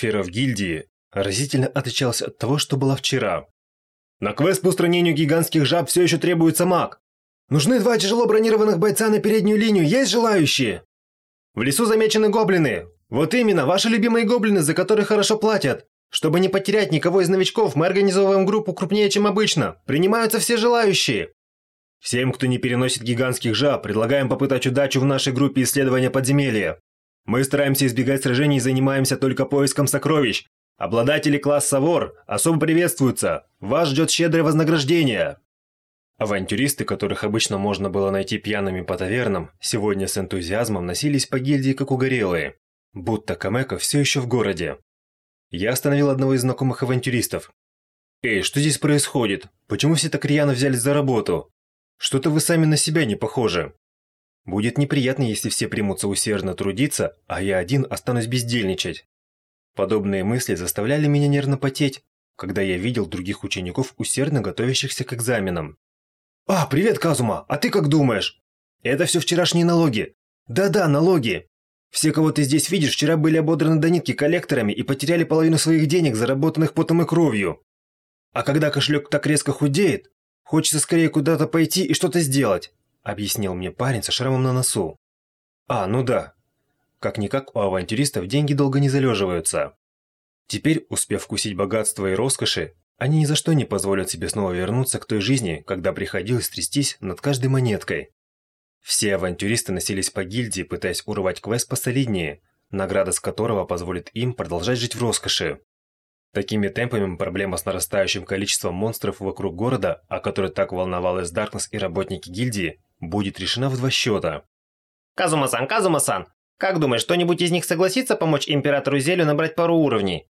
атмосфера в гильдии разительно отличалась от того, что была вчера. На квест по устранению гигантских жаб все еще требуется маг. Нужны два тяжело бронированных бойца на переднюю линию, есть желающие? В лесу замечены гоблины. Вот именно, ваши любимые гоблины, за которых хорошо платят. Чтобы не потерять никого из новичков, мы организовываем группу крупнее, чем обычно. Принимаются все желающие. Всем, кто не переносит гигантских жаб, предлагаем попытать удачу в нашей группе исследования подземелья. Мы стараемся избегать сражений и занимаемся только поиском сокровищ. Обладатели класса вор особо приветствуются. Вас ждет щедрое вознаграждение. Авантюристы, которых обычно можно было найти пьяными по тавернам, сегодня с энтузиазмом носились по гильдии как угорелые, будто Камека все еще в городе. Я остановил одного из знакомых авантюристов. «Эй, что здесь происходит? Почему все так рьяно взялись за работу? Что-то вы сами на себя не похожи. Будет неприятно, если все примутся усердно трудиться, а я один останусь бездельничать». Подобные мысли заставляли меня нервно потеть, когда я видел других учеников, усердно готовящихся к экзаменам. «А, привет, Казума! А ты как думаешь?» «Это все вчерашние налоги». «Да-да, налоги. Все, кого ты здесь видишь, вчера были ободраны до нитки коллекторами и потеряли половину своих денег, заработанных потом и кровью. А когда кошелек так резко худеет, хочется скорее куда-то пойти и что-то сделать», объяснил мне парень со шрамом на носу. «А, ну да. Как-никак у авантюристов деньги долго не залеживаются». Теперь, успев вкусить богатство и роскоши, они ни за что не позволят себе снова вернуться к той жизни, когда приходилось трястись над каждой монеткой. Все авантюристы носились по гильдии, пытаясь урвать квест посолиднее, награда с которого позволит им продолжать жить в роскоши. Такими темпами проблема с нарастающим количеством монстров вокруг города, о которой так волновалась Даркнесс и работники гильдии, будет решена в два счета. Казума-сан, Казума-сан, как думаешь, кто-нибудь из них согласится помочь Императору Зелю набрать пару уровней?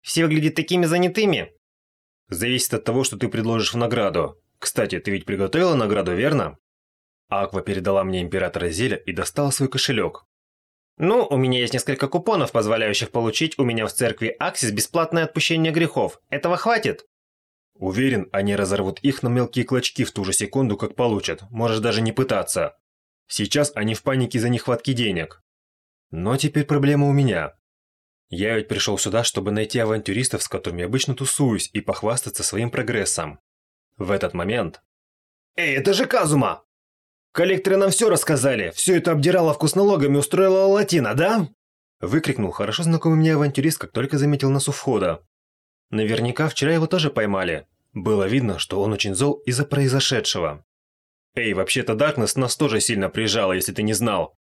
Все выглядят такими занятыми. Зависит от того, что ты предложишь в награду. Кстати, ты ведь приготовила награду, верно? Аква передала мне императора Зеля и достала свой кошелек. Ну, у меня есть несколько купонов, позволяющих получить у меня в церкви Аксис бесплатное отпущение грехов. Этого хватит? Уверен, они разорвут их на мелкие клочки в ту же секунду, как получат. Можешь даже не пытаться. Сейчас они в панике за нехватки денег. Но теперь проблема у меня. Я ведь пришел сюда, чтобы найти авантюристов, с которыми обычно тусуюсь, и похвастаться своим прогрессом. В этот момент... «Эй, это же Казума! Коллекторы нам все рассказали! Все это обдирала вкуснологами устроила Латина, да?» Выкрикнул хорошо знакомый мне авантюрист, как только заметил нас у входа. Наверняка вчера его тоже поймали. Было видно, что он очень зол из-за произошедшего. «Эй, вообще-то Даркнесс нас тоже сильно прижала, если ты не знал.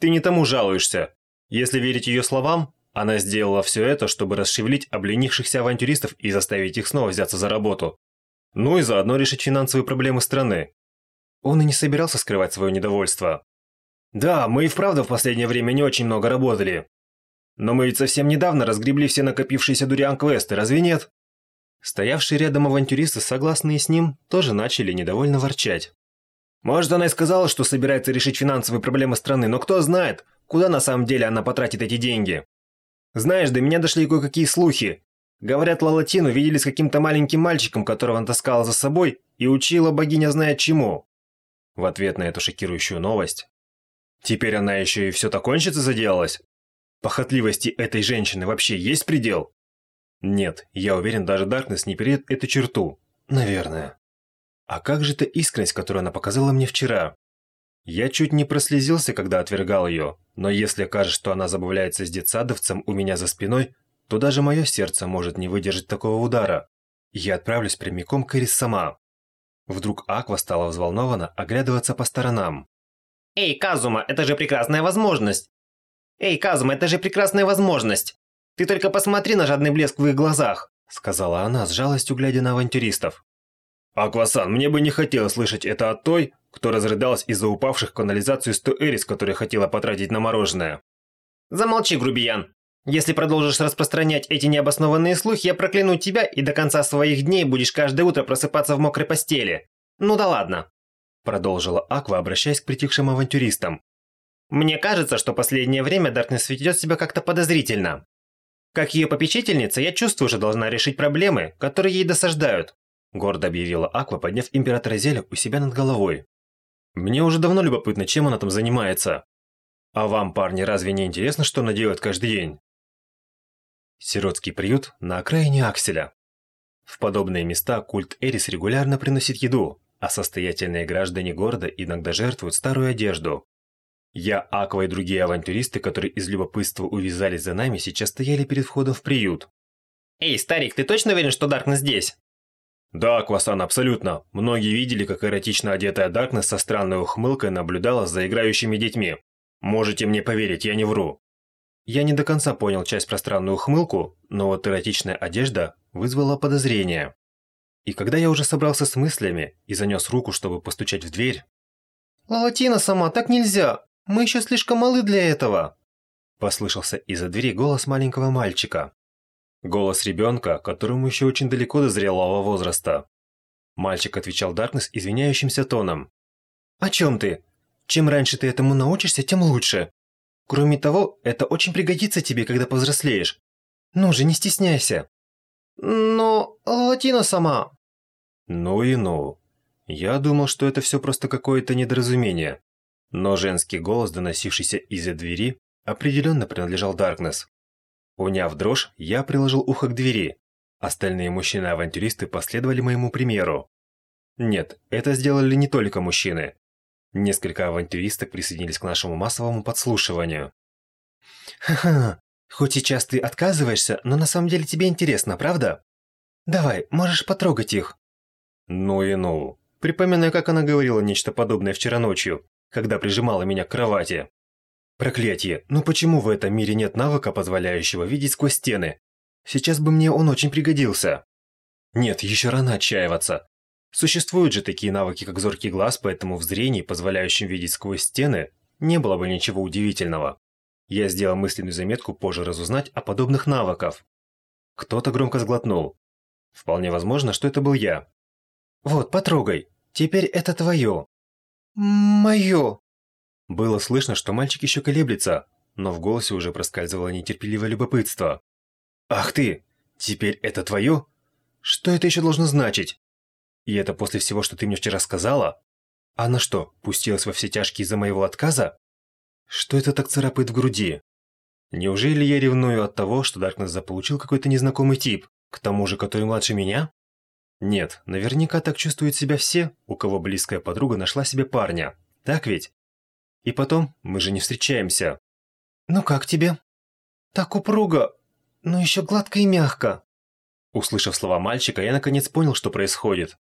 Ты не тому жалуешься. Если верить ее словам, она сделала все это, чтобы расшевелить обленившихся авантюристов и заставить их снова взяться за работу. Ну и заодно решить финансовые проблемы страны. Он и не собирался скрывать свое недовольство. Да, мы и вправду в последнее время не очень много работали. Но мы ведь совсем недавно разгребли все накопившиеся дуриан-квесты, разве нет? Стоявшие рядом авантюристы, согласные с ним, тоже начали недовольно ворчать. Может, она и сказала, что собирается решить финансовые проблемы страны, но кто знает, куда на самом деле она потратит эти деньги. Знаешь, до меня дошли кое-какие слухи. Говорят, Лалатину видели с каким-то маленьким мальчиком, которого она таскала за собой, и учила богиня знает чему. В ответ на эту шокирующую новость. Теперь она еще и все так кончится заделалась? Похотливости этой женщины вообще есть предел? Нет, я уверен, даже Даркнесс не перейдет эту черту. Наверное. А как же та искренность, которую она показала мне вчера? Я чуть не прослезился, когда отвергал ее, но если окажется, что она забавляется с детсадовцем у меня за спиной, то даже мое сердце может не выдержать такого удара. Я отправлюсь прямиком к Эрис сама. Вдруг Аква стала взволнована оглядываться по сторонам. «Эй, Казума, это же прекрасная возможность! Эй, Казума, это же прекрасная возможность! Ты только посмотри на жадный блеск в их глазах!» Сказала она с жалостью, глядя на авантюристов. «Аквасан, мне бы не хотелось слышать это от той, кто разрыдалась из-за упавших в канализацию 100 эрис, которые хотела потратить на мороженое. Замолчи, грубиян. Если продолжишь распространять эти необоснованные слухи, я прокляну тебя и до конца своих дней будешь каждое утро просыпаться в мокрой постели. Ну да ладно. Продолжила Аква, обращаясь к притихшим авантюристам. Мне кажется, что последнее время Даркнесс ведет себя как-то подозрительно. Как ее попечительница, я чувствую, что должна решить проблемы, которые ей досаждают. Гордо объявила Аква, подняв императора Зеля у себя над головой. Мне уже давно любопытно, чем она там занимается. А вам, парни, разве не интересно, что она делает каждый день? Сиротский приют на окраине Акселя. В подобные места культ Эрис регулярно приносит еду, а состоятельные граждане города иногда жертвуют старую одежду. Я, Аква и другие авантюристы, которые из любопытства увязались за нами, сейчас стояли перед входом в приют. Эй, старик, ты точно уверен, что Даркнесс здесь? Да, Квасан, абсолютно. Многие видели, как эротично одетая Даркнесс со странной ухмылкой наблюдала за играющими детьми. Можете мне поверить, я не вру. Я не до конца понял часть про странную ухмылку, но вот эротичная одежда вызвала подозрение. И когда я уже собрался с мыслями и занес руку, чтобы постучать в дверь... «Лалатина сама, так нельзя! Мы еще слишком малы для этого!» Послышался из-за двери голос маленького мальчика. Голос ребенка, которому еще очень далеко до зрелого возраста. Мальчик отвечал Даркнесс извиняющимся тоном. «О чем ты? Чем раньше ты этому научишься, тем лучше. Кроме того, это очень пригодится тебе, когда повзрослеешь. Ну же, не стесняйся». «Но Латина сама...» Ну и ну. Я думал, что это все просто какое-то недоразумение. Но женский голос, доносившийся из-за двери, определенно принадлежал Даркнесс. Уняв дрожь, я приложил ухо к двери. Остальные мужчины-авантюристы последовали моему примеру. Нет, это сделали не только мужчины. Несколько авантюристок присоединились к нашему массовому подслушиванию. «Ха-ха, хоть сейчас ты отказываешься, но на самом деле тебе интересно, правда? Давай, можешь потрогать их». Ну и ну. Припоминаю, как она говорила нечто подобное вчера ночью, когда прижимала меня к кровати. Проклятие, ну почему в этом мире нет навыка, позволяющего видеть сквозь стены? Сейчас бы мне он очень пригодился. Нет, еще рано отчаиваться. Существуют же такие навыки, как зоркий глаз, поэтому в зрении, позволяющем видеть сквозь стены, не было бы ничего удивительного. Я сделал мысленную заметку позже разузнать о подобных навыках. Кто-то громко сглотнул. Вполне возможно, что это был я. «Вот, потрогай. Теперь это твое». «Мое». Было слышно, что мальчик еще колеблется, но в голосе уже проскальзывало нетерпеливое любопытство. «Ах ты! Теперь это твое? Что это еще должно значить? И это после всего, что ты мне вчера сказала? Она что, пустилась во все тяжкие из-за моего отказа? Что это так царапает в груди? Неужели я ревную от того, что Даркнесс заполучил какой-то незнакомый тип, к тому же, который младше меня? Нет, наверняка так чувствуют себя все, у кого близкая подруга нашла себе парня. Так ведь? И потом, мы же не встречаемся. «Ну как тебе?» «Так упруго, но еще гладко и мягко». Услышав слова мальчика, я наконец понял, что происходит.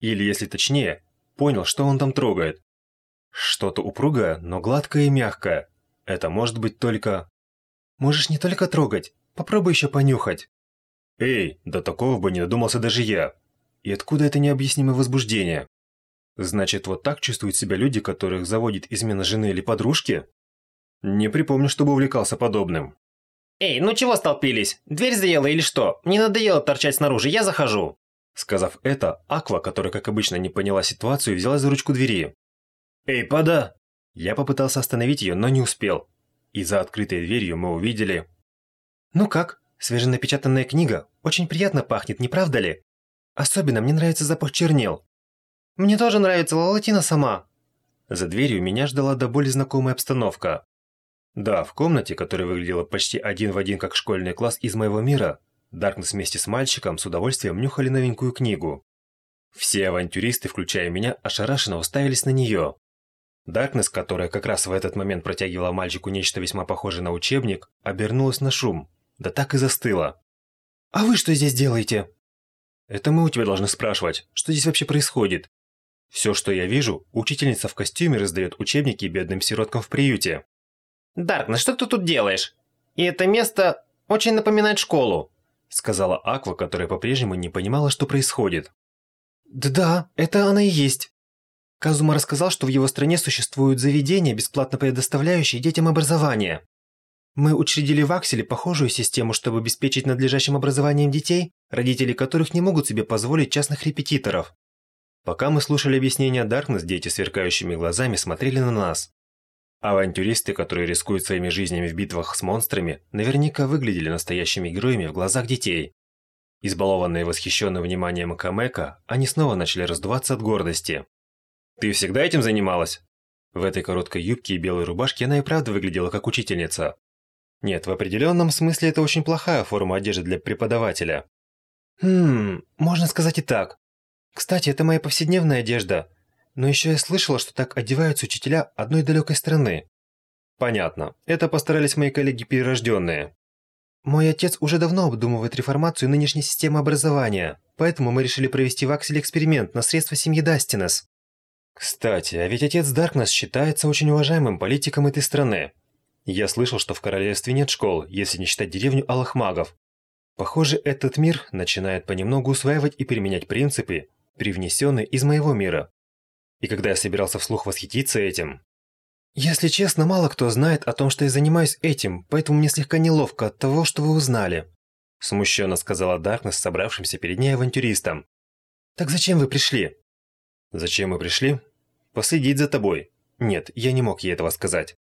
Или, если точнее, понял, что он там трогает. Что-то упругое, но гладкое и мягкое. Это может быть только... Можешь не только трогать, попробуй еще понюхать. Эй, до такого бы не додумался даже я. И откуда это необъяснимое возбуждение? Значит, вот так чувствуют себя люди, которых заводит измена жены или подружки? Не припомню, чтобы увлекался подобным. «Эй, ну чего столпились? Дверь заела или что? Не надоело торчать снаружи, я захожу!» Сказав это, Аква, которая, как обычно, не поняла ситуацию, взяла за ручку двери. «Эй, пода!» Я попытался остановить ее, но не успел. И за открытой дверью мы увидели... «Ну как? Свеженапечатанная книга. Очень приятно пахнет, не правда ли? Особенно мне нравится запах чернил. Мне тоже нравится Лалатина сама. За дверью меня ждала до боли знакомая обстановка. Да, в комнате, которая выглядела почти один в один как школьный класс из моего мира, Даркнесс вместе с мальчиком с удовольствием нюхали новенькую книгу. Все авантюристы, включая меня, ошарашенно уставились на нее. Даркнесс, которая как раз в этот момент протягивала мальчику нечто весьма похожее на учебник, обернулась на шум, да так и застыла. «А вы что здесь делаете?» «Это мы у тебя должны спрашивать, что здесь вообще происходит?» Все, что я вижу, учительница в костюме раздает учебники бедным сироткам в приюте. «Даркнесс, что ты тут делаешь? И это место очень напоминает школу», сказала Аква, которая по-прежнему не понимала, что происходит. «Да, это она и есть. Казума рассказал, что в его стране существуют заведения, бесплатно предоставляющие детям образование. Мы учредили в Акселе похожую систему, чтобы обеспечить надлежащим образованием детей, родители которых не могут себе позволить частных репетиторов. Пока мы слушали объяснения Даркнесс, дети сверкающими глазами смотрели на нас. Авантюристы, которые рискуют своими жизнями в битвах с монстрами, наверняка выглядели настоящими героями в глазах детей. Избалованные восхищенным вниманием Камека, они снова начали раздуваться от гордости. «Ты всегда этим занималась?» В этой короткой юбке и белой рубашке она и правда выглядела как учительница. Нет, в определенном смысле это очень плохая форма одежды для преподавателя. Хм, можно сказать и так. Кстати, это моя повседневная одежда. Но еще я слышала, что так одеваются учителя одной далекой страны. Понятно. Это постарались мои коллеги перерожденные. Мой отец уже давно обдумывает реформацию нынешней системы образования, поэтому мы решили провести в Акселе эксперимент на средства семьи Дастинес. Кстати, а ведь отец Даркнесс считается очень уважаемым политиком этой страны. Я слышал, что в королевстве нет школ, если не считать деревню Алых Магов. Похоже, этот мир начинает понемногу усваивать и применять принципы, привнесенные из моего мира. И когда я собирался вслух восхититься этим... Если честно, мало кто знает о том, что я занимаюсь этим, поэтому мне слегка неловко от того, что вы узнали. Смущенно сказала Даркнесс собравшимся перед ней авантюристам. Так зачем вы пришли? Зачем мы пришли? Последить за тобой. Нет, я не мог ей этого сказать.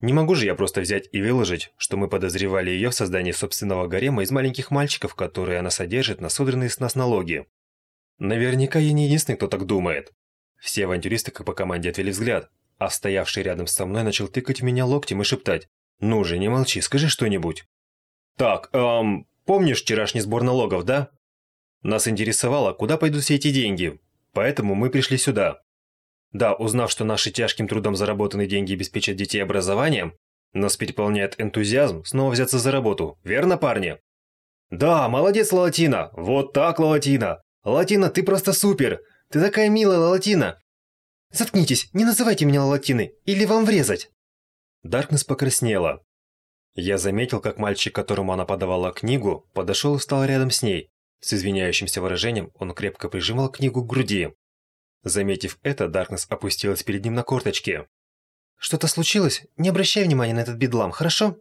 Не могу же я просто взять и выложить, что мы подозревали ее в создании собственного гарема из маленьких мальчиков, которые она содержит на содранные с нас налоги. Наверняка я не единственный, кто так думает. Все авантюристы как по команде отвели взгляд, а стоявший рядом со мной начал тыкать меня локтем и шептать. «Ну же, не молчи, скажи что-нибудь». «Так, эм, помнишь вчерашний сбор налогов, да?» Нас интересовало, куда пойдут все эти деньги, поэтому мы пришли сюда. Да, узнав, что наши тяжким трудом заработанные деньги обеспечат детей образованием, нас переполняет энтузиазм снова взяться за работу, верно, парни? Да, молодец, Лалатина! Вот так, Лалатина! Лалатина, ты просто супер! Ты такая милая, Лалатина! Заткнитесь, не называйте меня Лалатиной, или вам врезать! Даркнесс покраснела. Я заметил, как мальчик, которому она подавала книгу, подошел и встал рядом с ней. С извиняющимся выражением он крепко прижимал книгу к груди. Заметив это, Даркнесс опустилась перед ним на корточки. «Что-то случилось? Не обращай внимания на этот бедлам, хорошо?»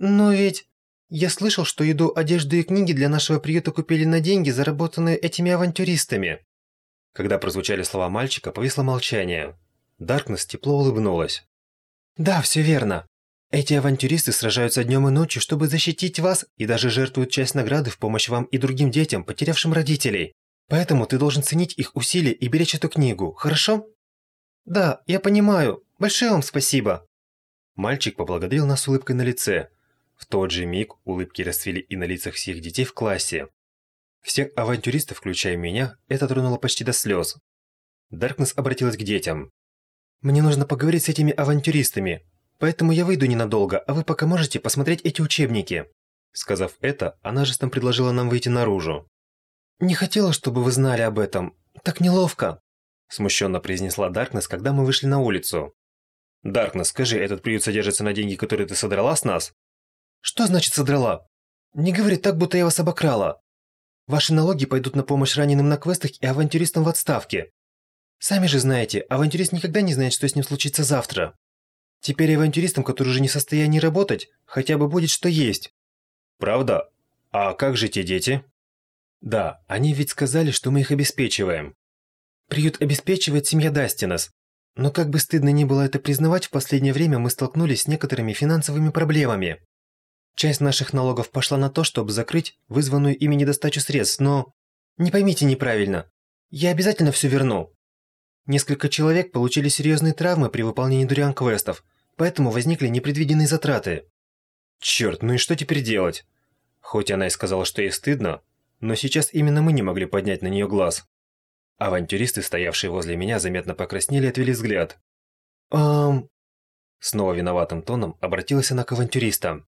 «Но ведь...» «Я слышал, что еду, одежду и книги для нашего приюта купили на деньги, заработанные этими авантюристами». Когда прозвучали слова мальчика, повисло молчание. Даркнесс тепло улыбнулась. «Да, все верно. Эти авантюристы сражаются днем и ночью, чтобы защитить вас, и даже жертвуют часть награды в помощь вам и другим детям, потерявшим родителей. Поэтому ты должен ценить их усилия и беречь эту книгу, хорошо? Да, я понимаю. Большое вам спасибо. Мальчик поблагодарил нас улыбкой на лице. В тот же миг улыбки расцвели и на лицах всех детей в классе. Всех авантюристов, включая меня, это тронуло почти до слез. Даркнесс обратилась к детям. «Мне нужно поговорить с этими авантюристами, поэтому я выйду ненадолго, а вы пока можете посмотреть эти учебники». Сказав это, она жестом предложила нам выйти наружу. «Не хотела, чтобы вы знали об этом. Так неловко», – смущенно произнесла Даркнесс, когда мы вышли на улицу. «Даркнесс, скажи, этот приют содержится на деньги, которые ты содрала с нас?» «Что значит содрала? Не говори так, будто я вас обокрала. Ваши налоги пойдут на помощь раненым на квестах и авантюристам в отставке. Сами же знаете, авантюрист никогда не знает, что с ним случится завтра. Теперь авантюристам, которые уже не в состоянии работать, хотя бы будет что есть». «Правда? А как же те дети?» Да, они ведь сказали, что мы их обеспечиваем. Приют обеспечивает семья Дастинас. Но как бы стыдно ни было это признавать, в последнее время мы столкнулись с некоторыми финансовыми проблемами. Часть наших налогов пошла на то, чтобы закрыть вызванную ими недостачу средств, но... Не поймите неправильно. Я обязательно все верну. Несколько человек получили серьезные травмы при выполнении дуриан-квестов, поэтому возникли непредвиденные затраты. Черт, ну и что теперь делать? Хоть она и сказала, что ей стыдно, но сейчас именно мы не могли поднять на нее глаз. Авантюристы, стоявшие возле меня, заметно покраснели и отвели взгляд. «Эм...» Снова виноватым тоном обратилась она к авантюристам.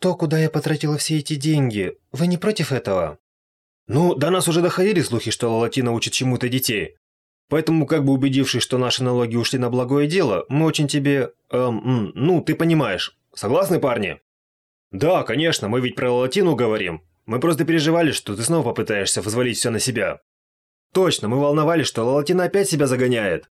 «То, куда я потратила все эти деньги, вы не против этого?» «Ну, до нас уже доходили слухи, что Лалатина учит чему-то детей. Поэтому, как бы убедившись, что наши налоги ушли на благое дело, мы очень тебе... Эм, ну, ты понимаешь. Согласны, парни?» «Да, конечно, мы ведь про Лалатину говорим. Мы просто переживали, что ты снова попытаешься взвалить все на себя. Точно, мы волновались, что Лалатина опять себя загоняет.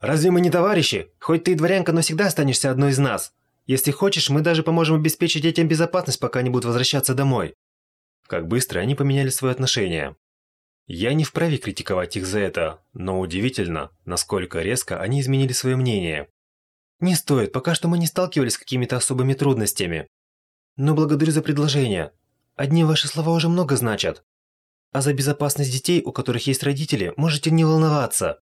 Разве мы не товарищи? Хоть ты и дворянка, но всегда останешься одной из нас. Если хочешь, мы даже поможем обеспечить детям безопасность, пока они будут возвращаться домой. Как быстро они поменяли свое отношение. Я не вправе критиковать их за это, но удивительно, насколько резко они изменили свое мнение. Не стоит, пока что мы не сталкивались с какими-то особыми трудностями. Но благодарю за предложение. Одни ваши слова уже много значат. А за безопасность детей, у которых есть родители, можете не волноваться.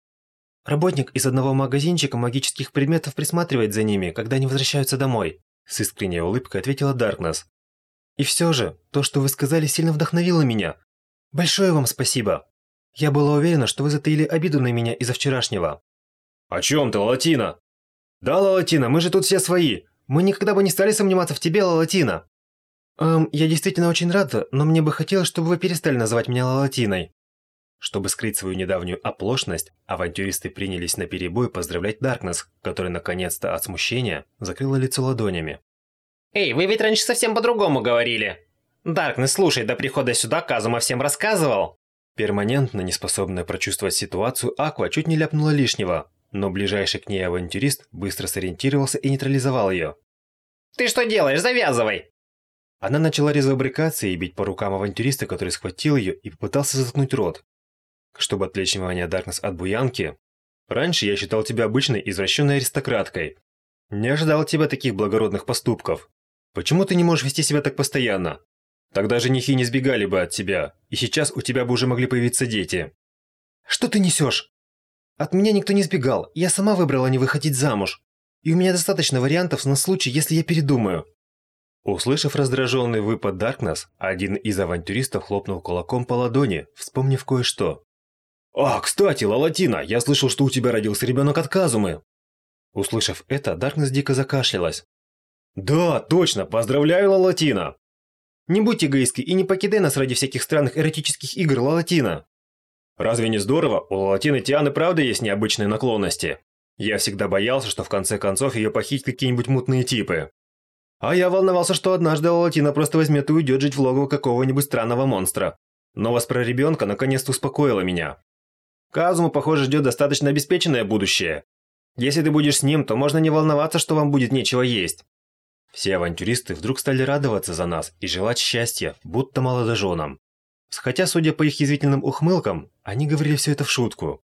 Работник из одного магазинчика магических предметов присматривает за ними, когда они возвращаются домой. С искренней улыбкой ответила Даркнесс. «И все же, то, что вы сказали, сильно вдохновило меня. Большое вам спасибо. Я была уверена, что вы затаили обиду на меня из-за вчерашнего». «О чем ты, Латина?» «Да, Лалатина, мы же тут все свои. Мы никогда бы не стали сомневаться в тебе, Лалатина». «Эм, я действительно очень рада, но мне бы хотелось, чтобы вы перестали называть меня Лалатиной». Чтобы скрыть свою недавнюю оплошность, авантюристы принялись на перебой поздравлять Даркнесс, которая наконец-то от смущения закрыла лицо ладонями. «Эй, вы ведь раньше совсем по-другому говорили. Даркнесс, слушай, до прихода сюда Казума всем рассказывал». Перманентно неспособная прочувствовать ситуацию, Аква чуть не ляпнула лишнего, но ближайший к ней авантюрист быстро сориентировался и нейтрализовал ее. «Ты что делаешь? Завязывай!» Она начала резво и бить по рукам авантюриста, который схватил ее и попытался заткнуть рот. Чтобы отвлечь внимание Даркнесс от буянки, раньше я считал тебя обычной извращенной аристократкой. Не ожидал тебя таких благородных поступков. Почему ты не можешь вести себя так постоянно? Тогда женихи не сбегали бы от тебя, и сейчас у тебя бы уже могли появиться дети. Что ты несешь? От меня никто не сбегал, я сама выбрала не выходить замуж. И у меня достаточно вариантов на случай, если я передумаю. Услышав раздраженный выпад Даркнесс, один из авантюристов хлопнул кулаком по ладони, вспомнив кое-что. «А, кстати, Лалатина, я слышал, что у тебя родился ребенок от Казумы!» Услышав это, Даркнесс дико закашлялась. «Да, точно, поздравляю, Лалатина!» «Не будь эгоисткой и не покидай нас ради всяких странных эротических игр, Лалатина!» Разве не здорово? У Латины Тианы правда есть необычные наклонности. Я всегда боялся, что в конце концов ее похитят какие-нибудь мутные типы. А я волновался, что однажды Латина просто возьмет и уйдет жить в логово какого-нибудь странного монстра. Новость про ребенка наконец-то успокоила меня. Казуму, похоже, ждет достаточно обеспеченное будущее. Если ты будешь с ним, то можно не волноваться, что вам будет нечего есть. Все авантюристы вдруг стали радоваться за нас и желать счастья, будто молодоженам. Хотя, судя по их язвительным ухмылкам, они говорили все это в шутку.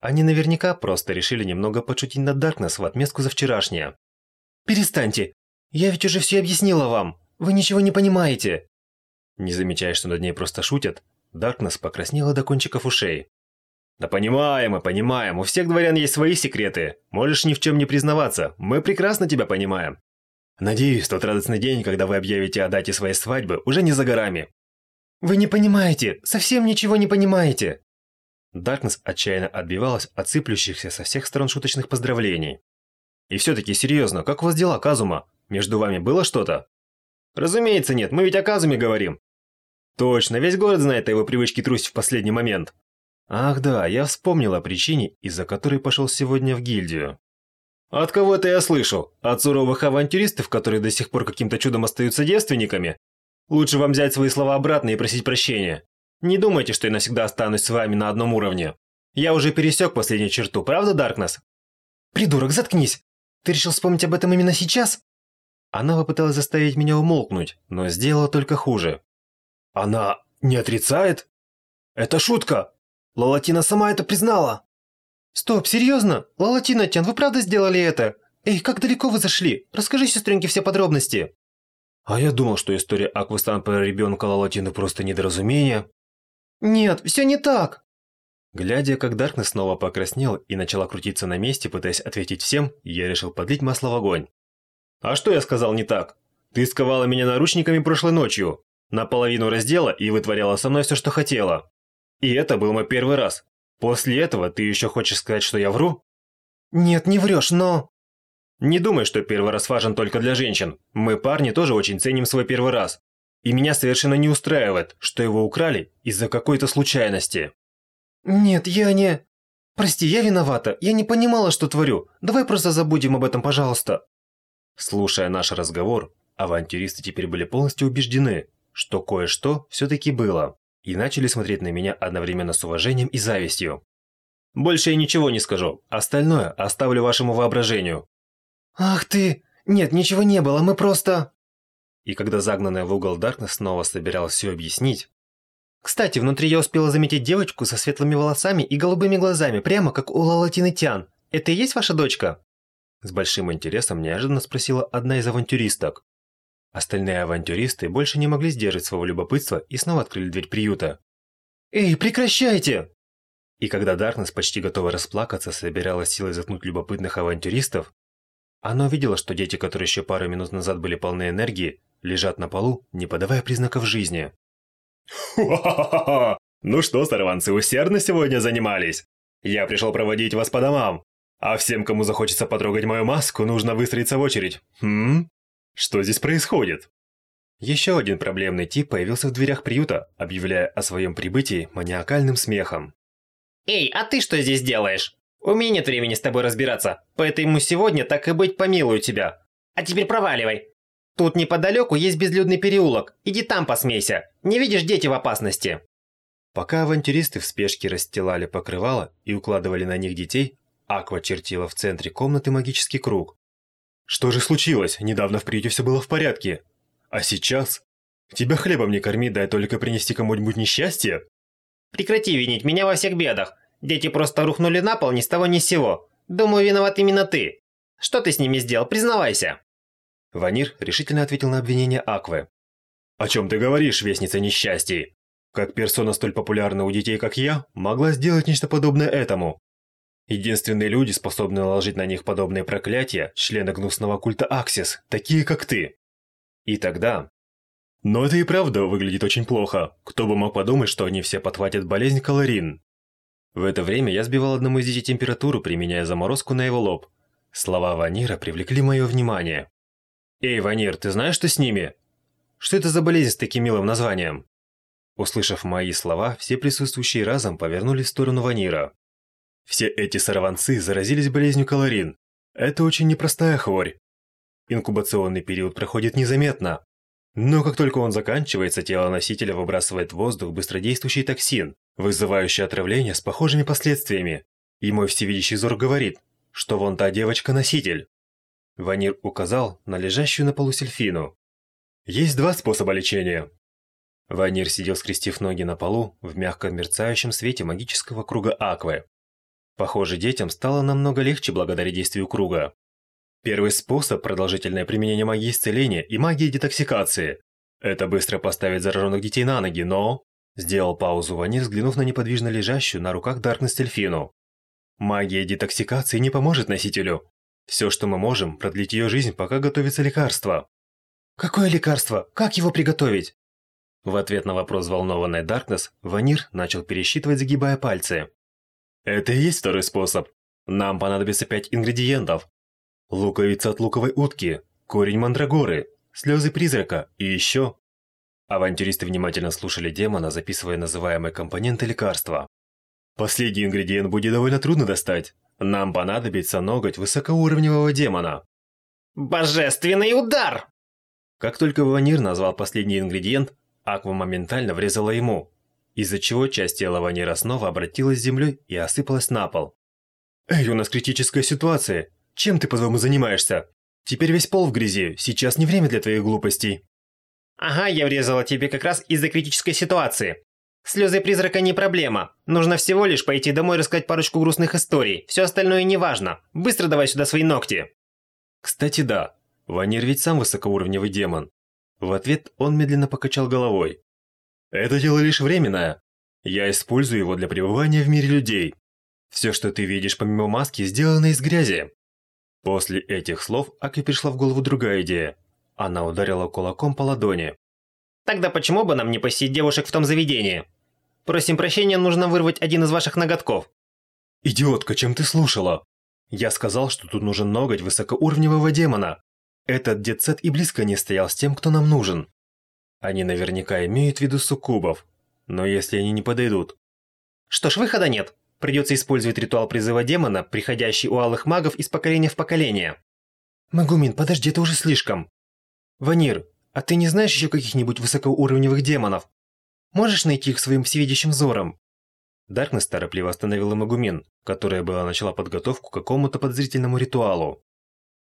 Они наверняка просто решили немного подшутить над Даркнесс в отместку за вчерашнее. «Перестаньте! Я ведь уже все объяснила вам! Вы ничего не понимаете!» Не замечая, что над ней просто шутят, Даркнесс покраснела до кончиков ушей. «Да понимаем мы, понимаем, у всех дворян есть свои секреты. Можешь ни в чем не признаваться, мы прекрасно тебя понимаем. Надеюсь, тот радостный день, когда вы объявите о дате своей свадьбы, уже не за горами. «Вы не понимаете! Совсем ничего не понимаете!» Даркнесс отчаянно отбивалась от сыплющихся со всех сторон шуточных поздравлений. «И все-таки серьезно, как у вас дела, Казума? Между вами было что-то?» «Разумеется нет, мы ведь о Казуме говорим!» «Точно, весь город знает о его привычке трусить в последний момент!» «Ах да, я вспомнил о причине, из-за которой пошел сегодня в гильдию». «От кого это я слышал? От суровых авантюристов, которые до сих пор каким-то чудом остаются девственниками? Лучше вам взять свои слова обратно и просить прощения. Не думайте, что я навсегда останусь с вами на одном уровне. Я уже пересек последнюю черту, правда, Даркнесс? Придурок, заткнись! Ты решил вспомнить об этом именно сейчас? Она попыталась заставить меня умолкнуть, но сделала только хуже. Она не отрицает? Это шутка! Лалатина сама это признала. Стоп, серьезно? Лалатина Тян, вы правда сделали это? Эй, как далеко вы зашли? Расскажи сестренке все подробности. А я думал, что история Аквастан про ребенка Лалатины просто недоразумение. Нет, все не так. Глядя, как Даркнесс снова покраснел и начала крутиться на месте, пытаясь ответить всем, я решил подлить масло в огонь. «А что я сказал не так? Ты сковала меня наручниками прошлой ночью, наполовину раздела и вытворяла со мной все, что хотела. И это был мой первый раз. После этого ты еще хочешь сказать, что я вру?» «Нет, не врешь, но...» Не думай, что первый раз важен только для женщин. Мы, парни, тоже очень ценим свой первый раз. И меня совершенно не устраивает, что его украли из-за какой-то случайности. Нет, я не... Прости, я виновата. Я не понимала, что творю. Давай просто забудем об этом, пожалуйста. Слушая наш разговор, авантюристы теперь были полностью убеждены, что кое-что все-таки было, и начали смотреть на меня одновременно с уважением и завистью. Больше я ничего не скажу, остальное оставлю вашему воображению. «Ах ты! Нет, ничего не было, мы просто...» И когда загнанная в угол Даркнесс снова собиралась все объяснить... «Кстати, внутри я успела заметить девочку со светлыми волосами и голубыми глазами, прямо как у Лалатины Тян. Это и есть ваша дочка?» С большим интересом неожиданно спросила одна из авантюристок. Остальные авантюристы больше не могли сдержать своего любопытства и снова открыли дверь приюта. «Эй, прекращайте!» И когда Даркнесс почти готова расплакаться, собиралась силой заткнуть любопытных авантюристов, Она увидела, что дети, которые еще пару минут назад были полны энергии, лежат на полу, не подавая признаков жизни. «Ха-ха-ха! Ну что, сорванцы, усердно сегодня занимались? Я пришел проводить вас по домам. А всем, кому захочется потрогать мою маску, нужно выстроиться в очередь. Хм? Что здесь происходит?» Еще один проблемный тип появился в дверях приюта, объявляя о своем прибытии маниакальным смехом. «Эй, а ты что здесь делаешь? У меня нет времени с тобой разбираться, поэтому сегодня так и быть помилую тебя. А теперь проваливай. Тут неподалеку есть безлюдный переулок, иди там посмейся. Не видишь, дети в опасности». Пока авантюристы в спешке расстилали покрывало и укладывали на них детей, Аква чертила в центре комнаты магический круг. «Что же случилось? Недавно в приюте все было в порядке. А сейчас? Тебя хлебом не корми, дай только принести кому-нибудь несчастье?» «Прекрати винить меня во всех бедах. Дети просто рухнули на пол ни с того ни с сего. Думаю, виноват именно ты. Что ты с ними сделал, признавайся?» Ванир решительно ответил на обвинение Аквы. «О чем ты говоришь, вестница несчастий? Как персона столь популярна у детей, как я, могла сделать нечто подобное этому. Единственные люди, способные наложить на них подобные проклятия, члены гнусного культа Аксис, такие как ты. И тогда... Но это и правда выглядит очень плохо. Кто бы мог подумать, что они все подхватят болезнь Калорин. В это время я сбивал одному из детей температуру, применяя заморозку на его лоб. Слова Ванира привлекли мое внимание. «Эй, Ванир, ты знаешь, что с ними? Что это за болезнь с таким милым названием?» Услышав мои слова, все присутствующие разом повернулись в сторону Ванира. Все эти сорванцы заразились болезнью Калорин. Это очень непростая хворь. Инкубационный период проходит незаметно. Но как только он заканчивается, тело носителя выбрасывает в воздух быстродействующий токсин, вызывающий отравление с похожими последствиями. И мой всевидящий зор говорит, что вон та девочка-носитель. Ванир указал на лежащую на полу сельфину. Есть два способа лечения. Ванир сидел, скрестив ноги на полу, в мягком мерцающем свете магического круга Аквы. Похоже, детям стало намного легче благодаря действию круга. Первый способ – продолжительное применение магии исцеления и магии детоксикации. Это быстро поставит зараженных детей на ноги, но... Сделал паузу Ванир, взглянув на неподвижно лежащую на руках Даркнесс Дельфину. Магия детоксикации не поможет носителю. Все, что мы можем, продлить ее жизнь, пока готовится лекарство. Какое лекарство? Как его приготовить? В ответ на вопрос взволнованной Даркнесс, Ванир начал пересчитывать, загибая пальцы. «Это и есть второй способ. Нам понадобится пять ингредиентов. Луковица от луковой утки, корень мандрагоры, слезы призрака и еще...» Авантюристы внимательно слушали демона, записывая называемые компоненты лекарства. «Последний ингредиент будет довольно трудно достать. Нам понадобится ноготь высокоуровневого демона». «Божественный удар!» Как только Ванир назвал последний ингредиент, Аква моментально врезала ему, из-за чего часть тела Ванира снова обратилась с землей и осыпалась на пол. «Эй, у нас критическая ситуация. Чем ты, по-твоему, занимаешься? Теперь весь пол в грязи, сейчас не время для твоих глупостей». «Ага, я врезала тебе как раз из-за критической ситуации. Слезы призрака не проблема. Нужно всего лишь пойти домой и рассказать парочку грустных историй. Все остальное не важно. Быстро давай сюда свои ногти». «Кстати, да. Ванир ведь сам высокоуровневый демон. В ответ он медленно покачал головой. «Это дело лишь временное. Я использую его для пребывания в мире людей. Все, что ты видишь помимо маски, сделано из грязи». После этих слов Аки пришла в голову другая идея. Она ударила кулаком по ладони. «Тогда почему бы нам не посетить девушек в том заведении? Просим прощения, нужно вырвать один из ваших ноготков». «Идиотка, чем ты слушала? Я сказал, что тут нужен ноготь высокоуровневого демона. Этот детсет и близко не стоял с тем, кто нам нужен. Они наверняка имеют в виду суккубов, но если они не подойдут... Что ж, выхода нет. Придется использовать ритуал призыва демона, приходящий у алых магов из поколения в поколение. Магумин, подожди, это уже слишком. Ванир, а ты не знаешь еще каких-нибудь высокоуровневых демонов? Можешь найти их своим всевидящим взором? Даркнесс торопливо остановила Магумин, которая была начала подготовку к какому-то подозрительному ритуалу.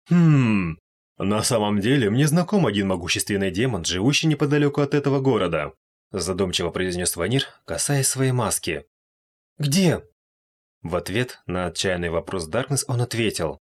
Хм, на самом деле, мне знаком один могущественный демон, живущий неподалеку от этого города. Задумчиво произнес Ванир, касаясь своей маски. Где? В ответ на отчаянный вопрос Даркнесс он ответил.